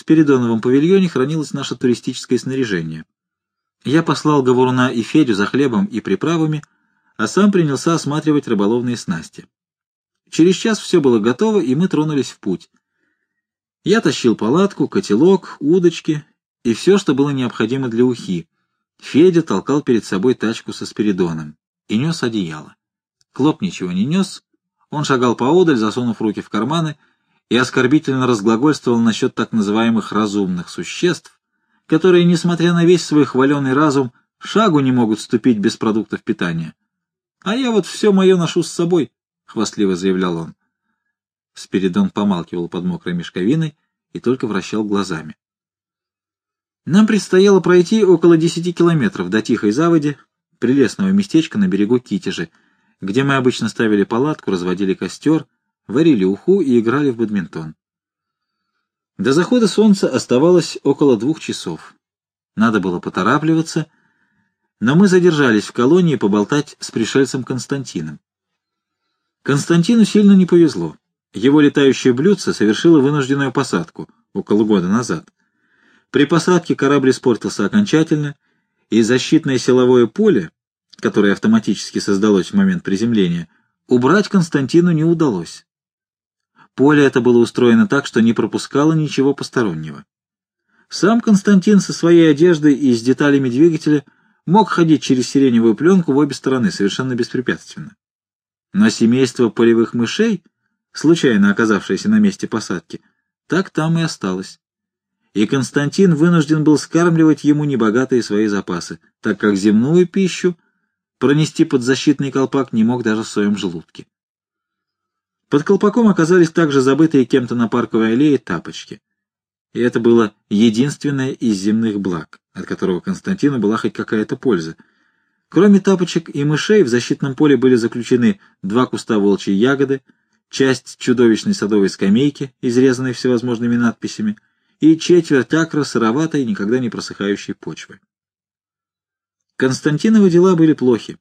Спиридоновом павильоне хранилось наше туристическое снаряжение. Я послал Говоруна и Федю за хлебом и приправами, а сам принялся осматривать рыболовные снасти. Через час все было готово, и мы тронулись в путь. Я тащил палатку, котелок, удочки и все, что было необходимо для ухи. Федя толкал перед собой тачку со Спиридоном и нес одеяло. Клоп ничего не нес, он шагал поодаль, засунув руки в карманы, и оскорбительно разглагольствовал насчет так называемых разумных существ, которые, несмотря на весь свой хваленый разум, шагу не могут ступить без продуктов питания. А я вот все мое ношу с собой, — хвастливо заявлял он. Спиридон помалкивал под мокрой мешковиной и только вращал глазами. Нам предстояло пройти около десяти километров до Тихой заводи, прелестного местечка на берегу Китежи, где мы обычно ставили палатку, разводили костер, варили уху и играли в бадминтон. До захода солнца оставалось около двух часов. Надо было поторапливаться, но мы задержались в колонии поболтать с пришельцем Константином. Константину сильно не повезло. Его летающее блюдце совершило вынужденную посадку около года назад. При посадке корабль испортился окончательно, и защитное силовое поле, которое автоматически создалось в момент приземления, убрать Константину не удалось. Поле это было устроено так, что не пропускало ничего постороннего. Сам Константин со своей одеждой и с деталями двигателя мог ходить через сиреневую пленку в обе стороны совершенно беспрепятственно. Но семейство полевых мышей, случайно оказавшееся на месте посадки, так там и осталось и Константин вынужден был скармливать ему небогатые свои запасы, так как земную пищу пронести под защитный колпак не мог даже в своем желудке. Под колпаком оказались также забытые кем-то на парковой аллее тапочки. И это было единственное из земных благ, от которого Константину была хоть какая-то польза. Кроме тапочек и мышей в защитном поле были заключены два куста волчьей ягоды, часть чудовищной садовой скамейки, изрезанной всевозможными надписями — и четверть акра сыроватой, никогда не просыхающей почвы. Константиновы дела были плохи.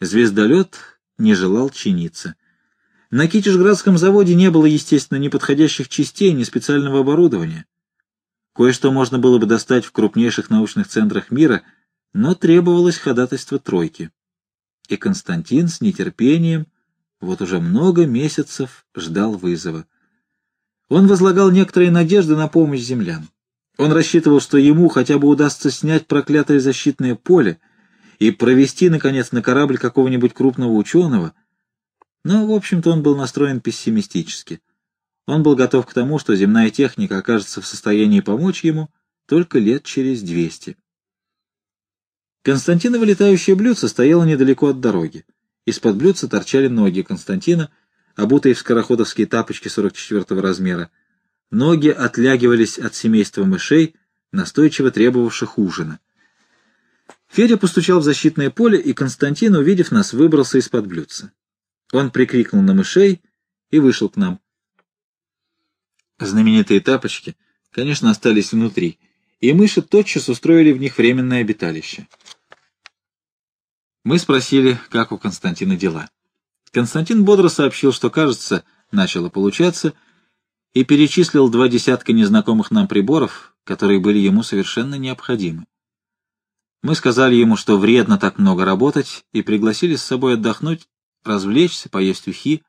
Звездолет не желал чиниться. На Китежградском заводе не было, естественно, ни подходящих частей, ни специального оборудования. Кое-что можно было бы достать в крупнейших научных центрах мира, но требовалось ходатайство тройки. И Константин с нетерпением вот уже много месяцев ждал вызова. Он возлагал некоторые надежды на помощь землян. Он рассчитывал, что ему хотя бы удастся снять проклятое защитное поле и провести, наконец, на корабль какого-нибудь крупного ученого, но, в общем-то, он был настроен пессимистически. Он был готов к тому, что земная техника окажется в состоянии помочь ему только лет через двести. Константиново летающее блюдце стояло недалеко от дороги. Из-под блюдца торчали ноги Константина — обутые в скороходовские тапочки 44 размера. Ноги отлягивались от семейства мышей, настойчиво требовавших ужина. Федя постучал в защитное поле, и Константин, увидев нас, выбрался из-под блюдца. Он прикрикнул на мышей и вышел к нам. Знаменитые тапочки, конечно, остались внутри, и мыши тотчас устроили в них временное обиталище. Мы спросили, как у Константина дела. Константин бодро сообщил, что, кажется, начало получаться, и перечислил два десятка незнакомых нам приборов, которые были ему совершенно необходимы. Мы сказали ему, что вредно так много работать, и пригласили с собой отдохнуть, развлечься, поесть ухи.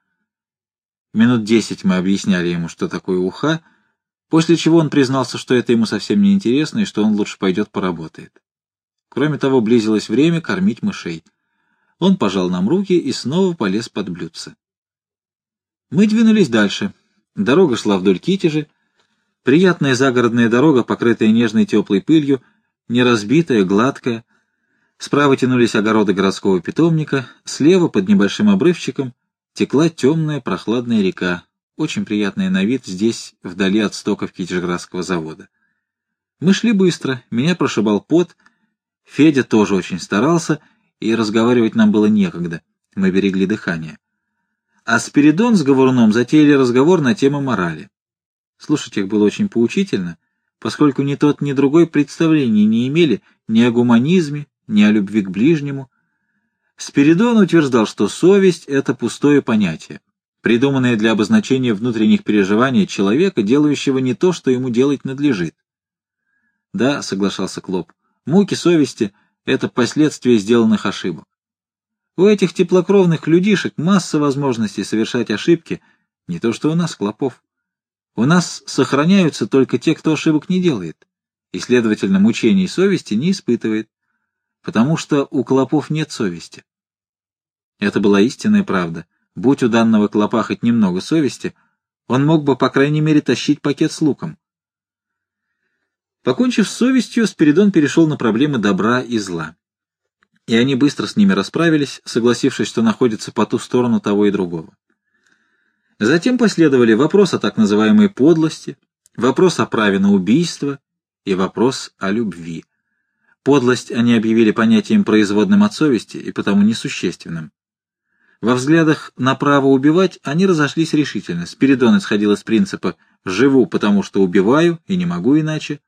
Минут десять мы объясняли ему, что такое уха, после чего он признался, что это ему совсем не интересно и что он лучше пойдет поработает. Кроме того, близилось время кормить мышей — он пожал нам руки и снова полез под блюдце. Мы двинулись дальше. Дорога шла вдоль Китежи. Приятная загородная дорога, покрытая нежной теплой пылью, неразбитая, гладкая. Справа тянулись огороды городского питомника, слева, под небольшим обрывчиком, текла темная прохладная река, очень приятная на вид здесь, вдали от стоков Китежградского завода. Мы шли быстро, меня прошибал пот, Федя тоже очень старался — и разговаривать нам было некогда, мы берегли дыхание. А Спиридон с Говоруном затеяли разговор на тему морали. Слушать их было очень поучительно, поскольку ни тот, ни другой представления не имели ни о гуманизме, ни о любви к ближнему. Спиридон утверждал, что совесть — это пустое понятие. придуманное для обозначения внутренних переживаний человека, делающего не то, что ему делать надлежит. Да, соглашался Клоп, муки совести — это последствия сделанных ошибок. У этих теплокровных людишек масса возможностей совершать ошибки, не то что у нас, Клопов. У нас сохраняются только те, кто ошибок не делает, и, следовательно, мучений совести не испытывает, потому что у Клопов нет совести. Это была истинная правда — Будь у данного клопа хоть немного совести, он мог бы, по крайней мере, тащить пакет с луком. Покончив с совестью, Спиридон перешел на проблемы добра и зла. И они быстро с ними расправились, согласившись, что находятся по ту сторону того и другого. Затем последовали вопрос о так называемой подлости, вопрос о праве на убийство и вопрос о любви. Подлость они объявили понятием производным от совести и потому несущественным. Во взглядах на право убивать они разошлись решительно. Спиридон исходил из принципа «живу, потому что убиваю, и не могу иначе».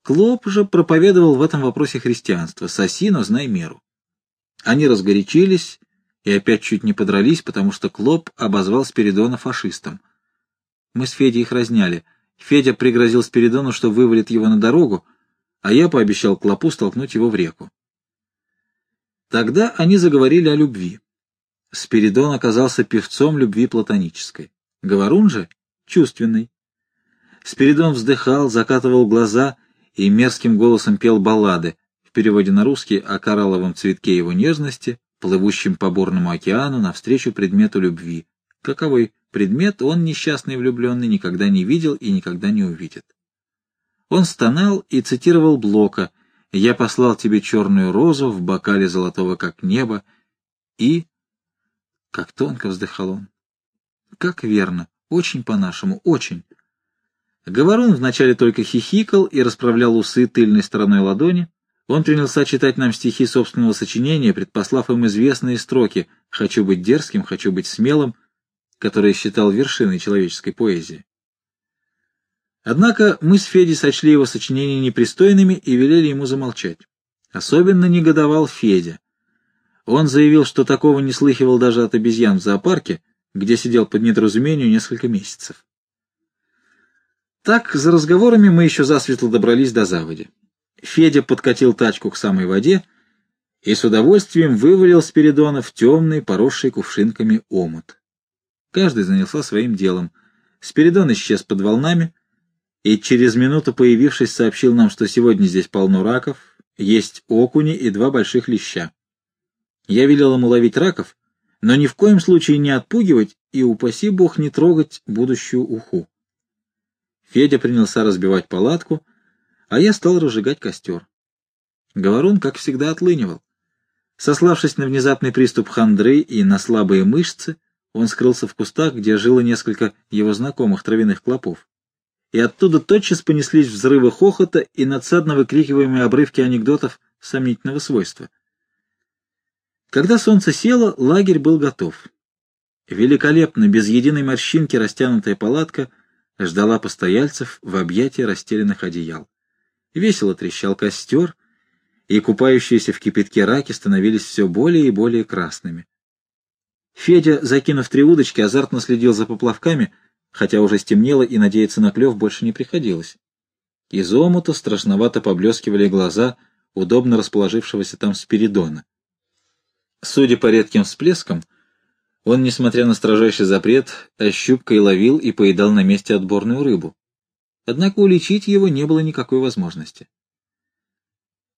Клоп же проповедовал в этом вопросе христианство «соси, но знай меру». Они разгорячились и опять чуть не подрались, потому что Клоп обозвал Спиридона фашистом. Мы с Федей их разняли. Федя пригрозил Спиридону, что вывалит его на дорогу, а я пообещал Клопу столкнуть его в реку. Тогда они заговорили о любви. Спиридон оказался певцом любви платонической. Говорун же — чувственный. Спиридон вздыхал, закатывал глаза и мерзким голосом пел баллады, в переводе на русский о коралловом цветке его нежности, плывущем по бурному океану навстречу предмету любви. Каковой предмет он, несчастный влюбленный, никогда не видел и никогда не увидит. Он стонал и цитировал Блока «Я послал тебе черную розу в бокале золотого, как небо» и как тонко вздыхал он. Как верно, очень по-нашему, очень. Говорун вначале только хихикал и расправлял усы тыльной стороной ладони. Он принялся читать нам стихи собственного сочинения, предпослав им известные строки «Хочу быть дерзким, хочу быть смелым», которые считал вершиной человеческой поэзии. Однако мы с Федей сочли его сочинения непристойными и велели ему замолчать. Особенно негодовал Федя. Он заявил, что такого не слыхивал даже от обезьян в зоопарке, где сидел под недоразумению несколько месяцев. Так, за разговорами мы еще засветло добрались до заводи. Федя подкатил тачку к самой воде и с удовольствием вывалил Спиридона в темный, поросший кувшинками омут. Каждый занялся своим делом. Спиридон исчез под волнами и через минуту, появившись, сообщил нам, что сегодня здесь полно раков, есть окуни и два больших леща. Я велел ему ловить раков, но ни в коем случае не отпугивать и, упаси бог, не трогать будущую уху. Федя принялся разбивать палатку, а я стал разжигать костер. Говорун, как всегда, отлынивал. Сославшись на внезапный приступ хандры и на слабые мышцы, он скрылся в кустах, где жило несколько его знакомых травяных клопов. И оттуда тотчас понеслись взрывы хохота и надсадно выкрикиваемые обрывки анекдотов сомнительного свойства. Когда солнце село, лагерь был готов. Великолепно, без единой морщинки растянутая палатка ждала постояльцев в объятии расстеленных одеял. Весело трещал костер, и купающиеся в кипятке раки становились все более и более красными. Федя, закинув три удочки, азартно следил за поплавками, хотя уже стемнело и надеяться на клев больше не приходилось. Из омута страшновато поблескивали глаза удобно расположившегося там Спиридона. Судя по редким всплескам, он, несмотря на строжайший запрет, ощупкой ловил и поедал на месте отборную рыбу. Однако уличить его не было никакой возможности.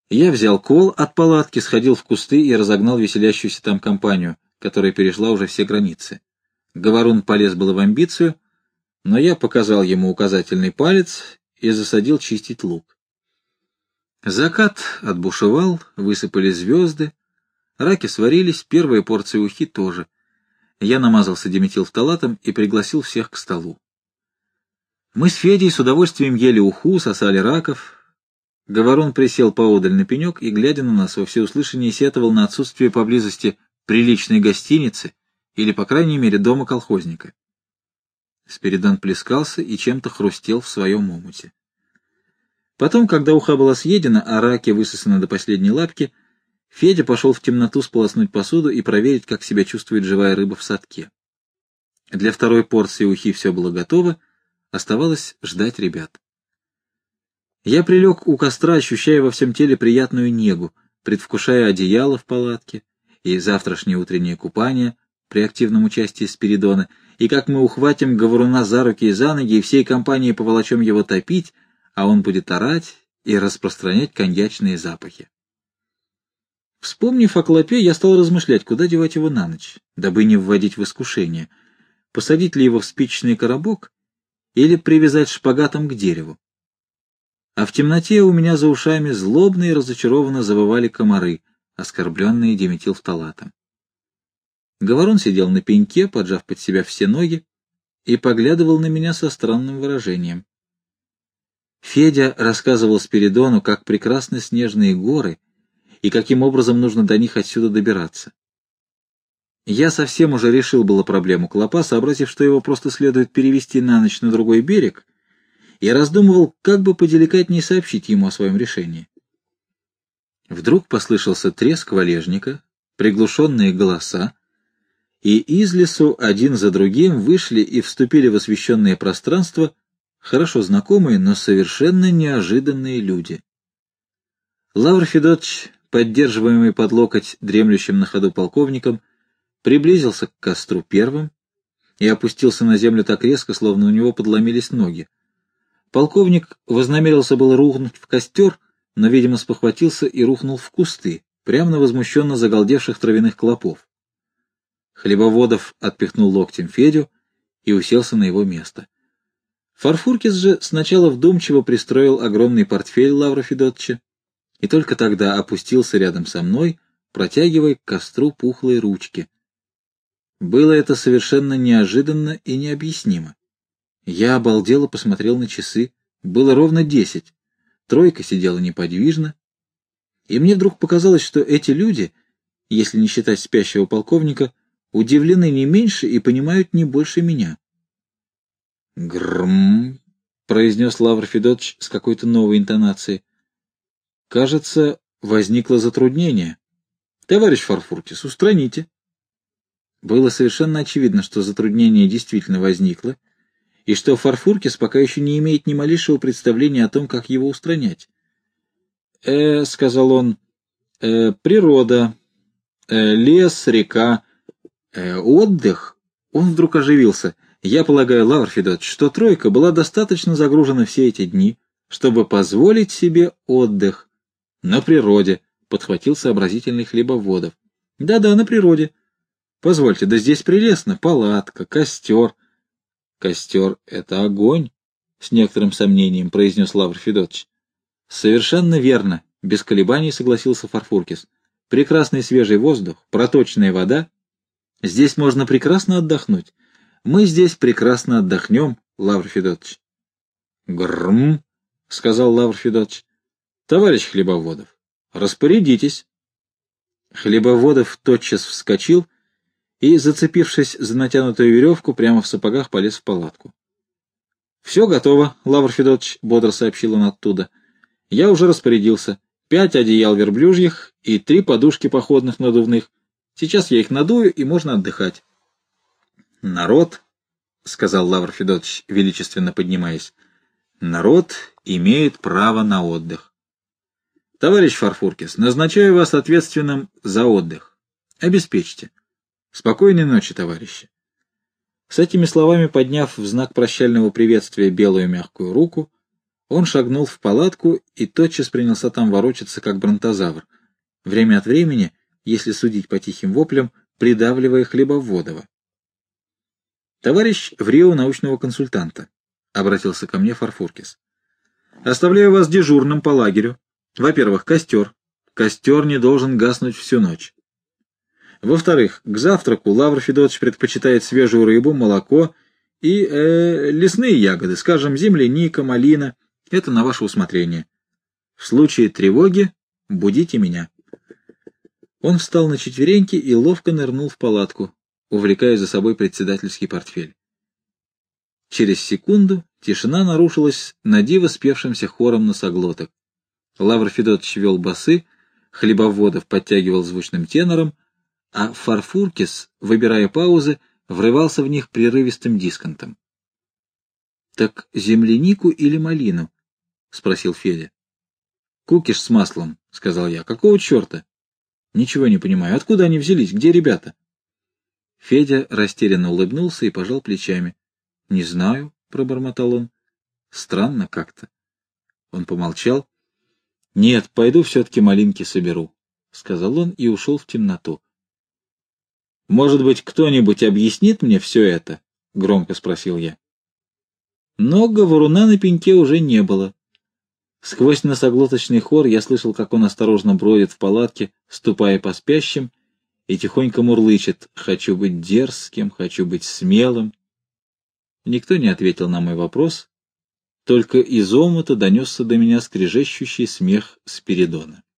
Я взял кол от палатки, сходил в кусты и разогнал веселящуюся там компанию, которая перешла уже все границы. Говорун полез было в амбицию, но я показал ему указательный палец и засадил чистить лук. Закат отбушевал, высыпали звезды, Раки сварились, первая порция ухи тоже. Я намазался диметилфталатом и пригласил всех к столу. Мы с Федей с удовольствием ели уху, сосали раков. Говорун присел поодаль на пенек и, глядя на нас, во всеуслышание сетовал на отсутствие поблизости приличной гостиницы или, по крайней мере, дома колхозника. Спиридон плескался и чем-то хрустел в своем омуте. Потом, когда уха была съедена, а раки высосаны до последней лапки, Федя пошел в темноту сполоснуть посуду и проверить, как себя чувствует живая рыба в садке. Для второй порции ухи все было готово, оставалось ждать ребят. Я прилег у костра, ощущая во всем теле приятную негу, предвкушая одеяло в палатке и завтрашнее утреннее купание при активном участии Спиридона, и как мы ухватим говоруна за руки и за ноги, и всей компанией поволочем его топить, а он будет орать и распространять коньячные запахи. Вспомнив о клопе, я стал размышлять, куда девать его на ночь, дабы не вводить в искушение, посадить ли его в спичечный коробок или привязать шпагатом к дереву. А в темноте у меня за ушами злобно и разочарованно завывали комары, оскорбленные диметилфталатом. Говорун сидел на пеньке, поджав под себя все ноги, и поглядывал на меня со странным выражением. Федя рассказывал Спиридону, как прекрасны снежные горы и каким образом нужно до них отсюда добираться. Я совсем уже решил было проблему клопа, сообразив, что его просто следует перевести на ночь на другой берег, и раздумывал, как бы поделикатнее сообщить ему о своем решении. Вдруг послышался треск валежника, приглушенные голоса, и из лесу один за другим вышли и вступили в освещенное пространство хорошо знакомые, но совершенно неожиданные люди. Лавр Федотович, поддерживаемый под локоть дремлющим на ходу полковником, приблизился к костру первым и опустился на землю так резко, словно у него подломились ноги. Полковник вознамерился было рухнуть в костер, но, видимо, спохватился и рухнул в кусты, прямо на возмущенно загалдевших травяных клопов. Хлебоводов отпихнул локтем Федю и уселся на его место. Фарфуркис же сначала вдумчиво пристроил огромный портфель Лавра Федотча и только тогда опустился рядом со мной, протягивая к костру пухлые ручки. Было это совершенно неожиданно и необъяснимо. Я обалдело посмотрел на часы. Было ровно десять. Тройка сидела неподвижно. И мне вдруг показалось, что эти люди, если не считать спящего полковника, удивлены не меньше и понимают не больше меня. «Грм!» — произнес Лавр Федотович с какой-то новой интонацией. «Кажется, возникло затруднение. Товарищ Фарфуркис, устраните». Было совершенно очевидно, что затруднение действительно возникло, и что Фарфуркис пока еще не имеет ни малейшего представления о том, как его устранять. «Э, — сказал он, э, — природа, э, лес, река, э, отдых». Он вдруг оживился — я полагаю, Лавр Федотович, что тройка была достаточно загружена все эти дни, чтобы позволить себе отдых. На природе, — подхватил сообразительный хлебоводов. Да-да, на природе. Позвольте, да здесь прелестно, палатка, костер. Костер — это огонь, — с некоторым сомнением произнес Лавр Федотович. Совершенно верно, — без колебаний согласился Фарфуркис. Прекрасный свежий воздух, проточная вода. Здесь можно прекрасно отдохнуть. Мы здесь прекрасно отдохнем, Лавр Федотович. — Грм, — сказал Лавр Федотович. — Товарищ Хлебоводов, распорядитесь. Хлебоводов тотчас вскочил и, зацепившись за натянутую веревку, прямо в сапогах полез в палатку. — Все готово, Лавр Федотович, — бодро сообщил он оттуда. — Я уже распорядился. Пять одеял верблюжьих и три подушки походных надувных. Сейчас я их надую, и можно отдыхать. Народ, — сказал Лавр Федотович, величественно поднимаясь, — народ имеет право на отдых. Товарищ Фарфуркис, назначаю вас ответственным за отдых. Обеспечьте. Спокойной ночи, товарищи. С этими словами, подняв в знак прощального приветствия белую мягкую руку, он шагнул в палатку и тотчас принялся там ворочаться, как бронтозавр, время от времени, если судить по тихим воплям, придавливая хлебоводова. «Товарищ в Рио научного консультанта», — обратился ко мне Фарфуркис. «Оставляю вас дежурным по лагерю. Во-первых, костер. Костер не должен гаснуть всю ночь. Во-вторых, к завтраку Лавр Федотович предпочитает свежую рыбу, молоко и э, лесные ягоды, скажем, земляника, малина. Это на ваше усмотрение. В случае тревоги будите меня». Он встал на четвереньки и ловко нырнул в палатку, увлекая за собой председательский портфель. Через секунду тишина нарушилась на диво спевшимся хором носоглоток. Лавр Федотович вел басы, Хлебоводов подтягивал звучным тенором, а Фарфуркис, выбирая паузы, врывался в них прерывистым дисконтом. — Так землянику или малину? — спросил Федя. — Кукиш с маслом, — сказал я. — Какого черта? — Ничего не понимаю. Откуда они взялись? Где ребята? Федя растерянно улыбнулся и пожал плечами. — Не знаю, — пробормотал он. — Странно как-то. Он помолчал. — Нет, пойду все-таки малинки соберу, — сказал он и ушел в темноту. — Может быть, кто-нибудь объяснит мне все это? — громко спросил я. Но говоруна на пеньке уже не было. Сквозь носоглоточный хор я слышал, как он осторожно бродит в палатке, ступая по спящим, и тихонько мурлычет «Хочу быть дерзким, хочу быть смелым». Никто не ответил на мой вопрос, только из омута донесся до меня скрежещущий смех Спиридона.